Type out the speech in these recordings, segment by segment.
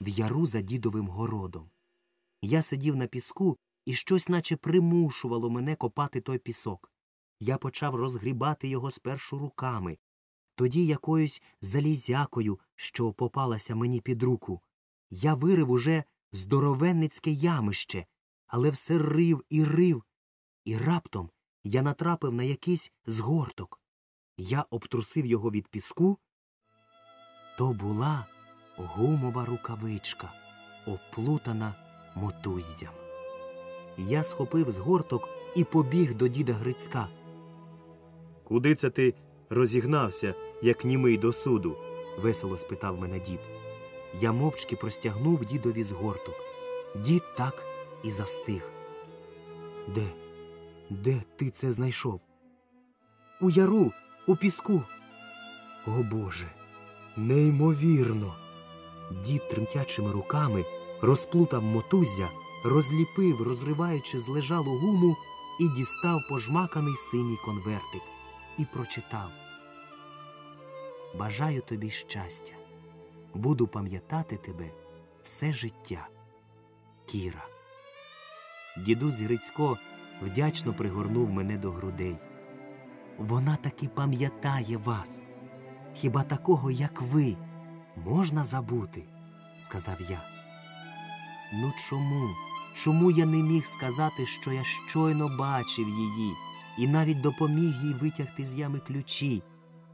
в яру за дідовим городом. Я сидів на піску, і щось наче примушувало мене копати той пісок. Я почав розгрібати його спершу руками, тоді якоюсь залізякою, що попалася мені під руку. Я вирив уже здоровенницьке ямище, але все рив і рив, і раптом я натрапив на якийсь згорток. Я обтрусив його від піску. То була гумова рукавичка, оплутана мотуззям. Я схопив згорток і побіг до діда Грицька. Куди це ти розігнався, як німий до суду? весело спитав мене дід. Я мовчки простягнув дідові згорток. Дід так і застиг. Де? Де ти це знайшов? У яру, у піску. О Боже, неймовірно. Дід тремтячими руками розплутав мотуззя, розліпив, розриваючи злежалу гуму, і дістав пожмаканий синій конвертик і прочитав. Бажаю тобі щастя. Буду пам'ятати тебе все життя. Кіра. Дідусь Грицько вдячно пригорнув мене до грудей. Вона таки пам'ятає вас. Хіба такого, як ви, можна забути? сказав я. Ну чому? Чому я не міг сказати, що я щойно бачив її, і навіть допоміг їй витягти з ями ключі,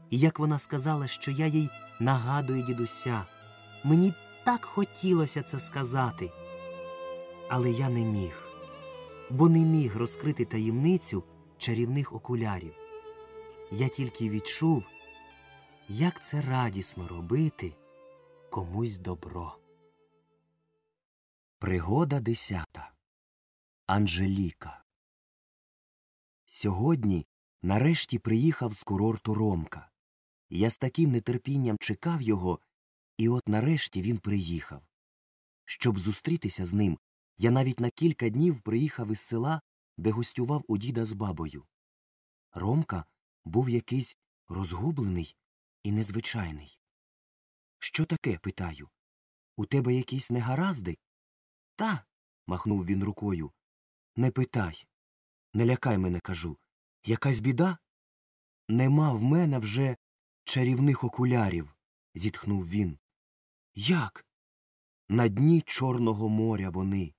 і як вона сказала, що я їй нагадую дідуся. Мені так хотілося це сказати. Але я не міг, бо не міг розкрити таємницю чарівних окулярів. Я тільки відчув, як це радісно робити комусь добро. Пригода десята. Анжеліка. Сьогодні нарешті приїхав з курорту Ромка. Я з таким нетерпінням чекав його, і от нарешті він приїхав. Щоб зустрітися з ним, я навіть на кілька днів приїхав із села, де гостював у діда з бабою. Ромка був якийсь розгублений і незвичайний. Що таке? питаю. У тебе якісь негаразди? Та. махнув він рукою. Не питай. Не лякай мене, кажу. Якась біда? Нема в мене вже чарівних окулярів, зітхнув він. Як? На дні Чорного моря вони.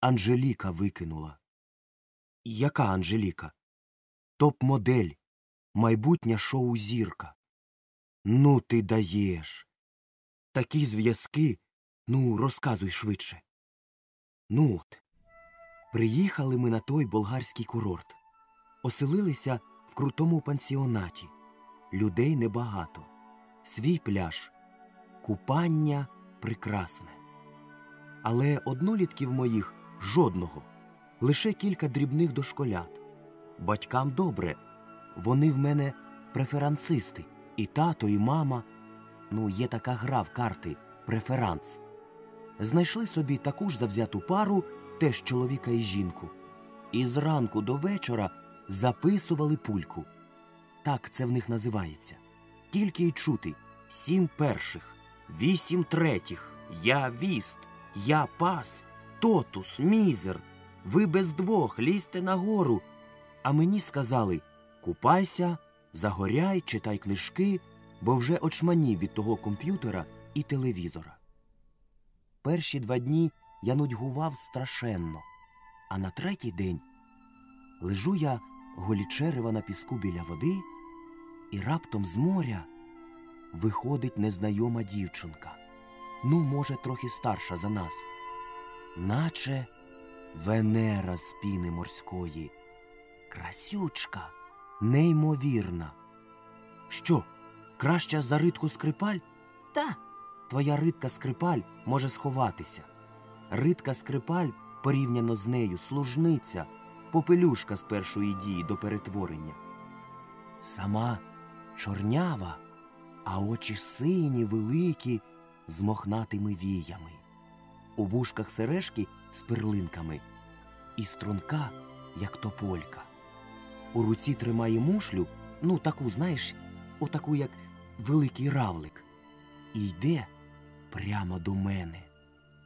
Анжеліка викинула. Яка Анжеліка? Топ модель, майбутня шоу зірка. Ну, ти даєш. Такі зв'язки. Ну, розказуй швидше. Ну от. Приїхали ми на той болгарський курорт. Оселилися в крутому пансіонаті. Людей небагато. Свій пляж. Купання прекрасне. Але однолітків моїх жодного. Лише кілька дрібних дошколят. Батькам добре. Вони в мене преферансисти. І тато, і мама. Ну, є така гра в карти преферанс. Знайшли собі таку ж завзяту пару, теж чоловіка і жінку. І зранку до вечора записували пульку. Так це в них називається. Тільки й чути сім перших, вісім третіх, я віст, я пас, тотус, мізер. Ви без двох лізьте нагору. А мені сказали купайся, загоряй, читай книжки, бо вже очманів від того комп'ютера і телевізора. Перші два дні я нудьгував страшенно, а на третій день лежу я голічерева на піску біля води, і раптом з моря виходить незнайома дівчинка, ну, може, трохи старша за нас, наче Венера з піни морської, красючка, неймовірна. Що, краща за ритку скрипаль? Та, твоя ритка скрипаль може сховатися. Ритка скрипаль порівняно з нею служниця, попелюшка з першої дії до перетворення. Сама чорнява, а очі сині, великі, з мохнатими віями. У вушках сережки з перлинками і струнка, як тополька. У руці тримає мушлю, ну таку, знаєш, отаку, як великий равлик, і йде прямо до мене.